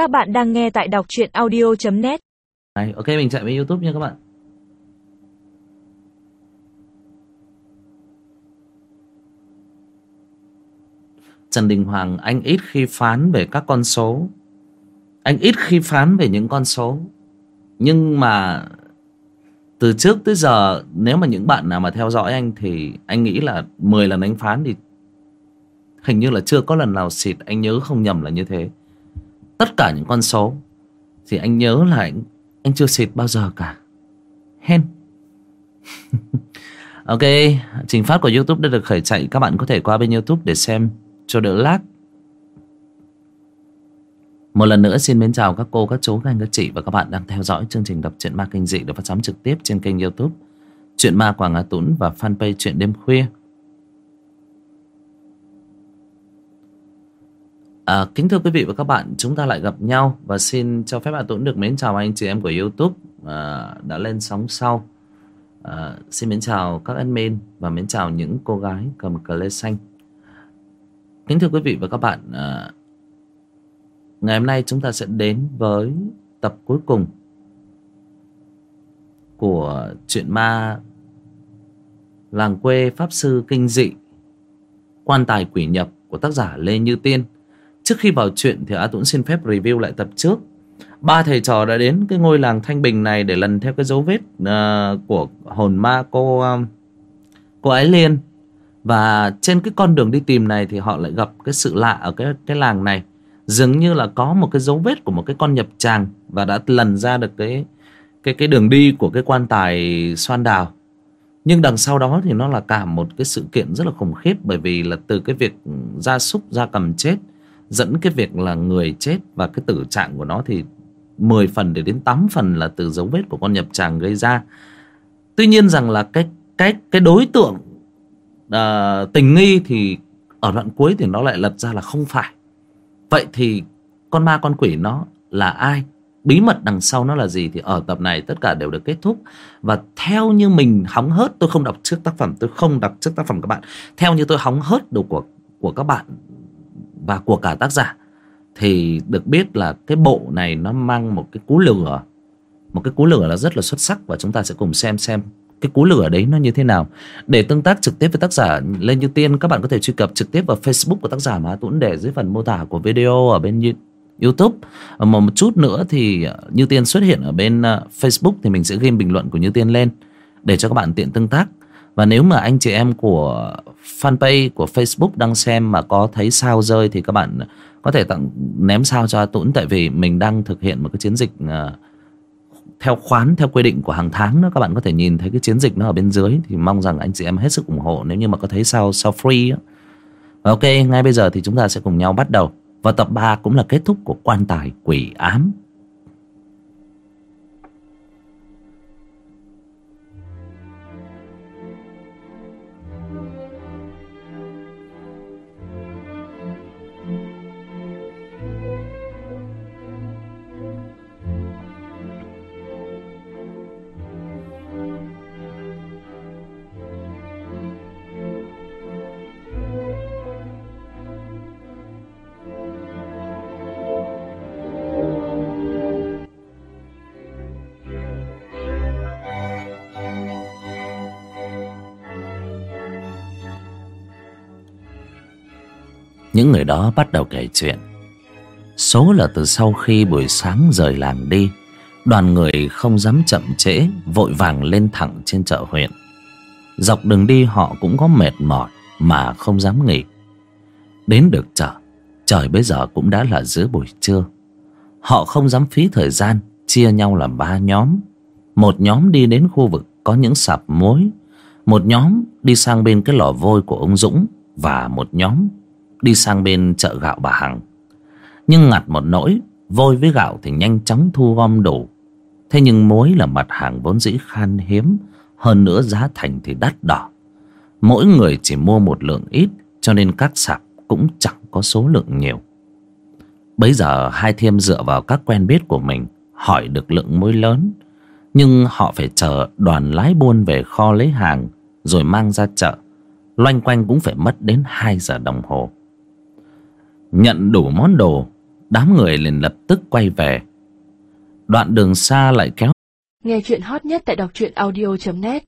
Các bạn đang nghe tại đọc truyện audio.net Đấy, ok mình chạy với youtube nha các bạn. Trần Đình Hoàng anh ít khi phán về các con số. Anh ít khi phán về những con số. Nhưng mà Từ trước tới giờ Nếu mà những bạn nào mà theo dõi anh Thì anh nghĩ là 10 lần anh phán thì Hình như là chưa có lần nào xịt Anh nhớ không nhầm là như thế. Tất cả những con số Thì anh nhớ là anh, anh chưa xịt bao giờ cả. Hen. Ok Trình phát của Youtube đã được khởi chạy. Các bạn có thể qua bên Youtube để xem cho đỡ lag. Một lần nữa xin mến chào các cô, các chú, các anh, các chị và các bạn đang theo dõi chương trình đọc truyện ma kinh dị được phát sóng trực tiếp trên kênh youtube Chuyện ma Quảng Hà Tún và fanpage Chuyện đêm khuya. À, kính thưa quý vị và các bạn, chúng ta lại gặp nhau và xin cho phép bạn Tuấn được mến chào anh chị em của youtube à, đã lên sóng sau. À, xin mến chào các admin và mến chào những cô gái cầm cờ lê xanh. Kính thưa quý vị và các bạn, à, ngày hôm nay chúng ta sẽ đến với tập cuối cùng của chuyện ma làng quê pháp sư kinh dị quan tài quỷ nhập của tác giả Lê Như Tiên. Trước khi vào chuyện thì A Tuấn xin phép review lại tập trước. Ba thầy trò đã đến cái ngôi làng Thanh Bình này để lần theo cái dấu vết uh, của hồn ma cô uh, cô Ái Liên. Và trên cái con đường đi tìm này thì họ lại gặp cái sự lạ ở cái cái làng này. Dường như là có một cái dấu vết của một cái con nhập tràng và đã lần ra được cái cái cái đường đi của cái quan tài xoan đào. Nhưng đằng sau đó thì nó là cả một cái sự kiện rất là khủng khiếp bởi vì là từ cái việc gia súc gia cầm chết dẫn cái việc là người chết và cái tử trạng của nó thì 10 phần để đến 8 phần là từ dấu vết của con nhập tràng gây ra. Tuy nhiên rằng là cái cái cái đối tượng uh, tình nghi thì ở đoạn cuối thì nó lại lật ra là không phải. Vậy thì con ma con quỷ nó là ai? Bí mật đằng sau nó là gì thì ở tập này tất cả đều được kết thúc. Và theo như mình hóng hớt tôi không đọc trước tác phẩm tôi không đọc trước tác phẩm các bạn. Theo như tôi hóng hớt đồ của của các bạn và của cả tác giả, thì được biết là cái bộ này nó mang một cái cú lửa. Một cái cú lửa là rất là xuất sắc và chúng ta sẽ cùng xem xem cái cú lửa đấy nó như thế nào. Để tương tác trực tiếp với tác giả lên như tiên, các bạn có thể truy cập trực tiếp vào facebook của tác giả mà tuấn để dưới phần mô tả của video ở bên youtube. Ờ, mà một chút nữa thì ờ, như tiên xuất hiện ở bên ờ, facebook thì mình sẽ ghi bình luận của như tiên lên để cho các bạn tiện tương tác. Và nếu mà anh chị em của fanpage của facebook đang xem mà có thấy sao rơi thì các bạn có thể tặng ném sao cho tuấn tại vì mình đang thực hiện một cái chiến dịch uh, theo khoán theo quy định của hàng tháng đó. Các bạn có thể nhìn thấy cái chiến dịch nó ở bên dưới thì mong rằng anh chị em hết sức ủng hộ nếu như mà có thấy sao sao free đó. ok ngay bây giờ thì chúng ta sẽ cùng nhau bắt đầu. Và tập 3 cũng là kết thúc của quan tài quỷ ám. Những người đó bắt đầu kể chuyện. Số là từ sau khi buổi sáng rời làng đi, Đoàn người không dám chậm trễ, Vội vàng lên thẳng trên chợ huyện. Dọc đường đi họ cũng có mệt mỏi Mà không dám nghỉ. Đến được chợ, Trời bây giờ cũng đã là giữa buổi trưa. Họ không dám phí thời gian Chia nhau làm ba nhóm. Một nhóm đi đến khu vực có những sạp muối, Một nhóm đi sang bên cái lò vôi của ông Dũng Và một nhóm đi sang bên chợ gạo bà Hằng. Nhưng ngặt một nỗi, vôi với gạo thì nhanh chóng thu gom đủ. Thế nhưng muối là mặt hàng vốn dĩ khan hiếm, hơn nữa giá thành thì đắt đỏ. Mỗi người chỉ mua một lượng ít, cho nên các sạp cũng chẳng có số lượng nhiều. Bây giờ hai thiêm dựa vào các quen biết của mình, hỏi được lượng muối lớn. Nhưng họ phải chờ đoàn lái buôn về kho lấy hàng, rồi mang ra chợ. Loanh quanh cũng phải mất đến 2 giờ đồng hồ. Nhận đủ món đồ, đám người liền lập tức quay về. Đoạn đường xa lại kéo nghe chuyện hot nhất tại đọc truyện audio.net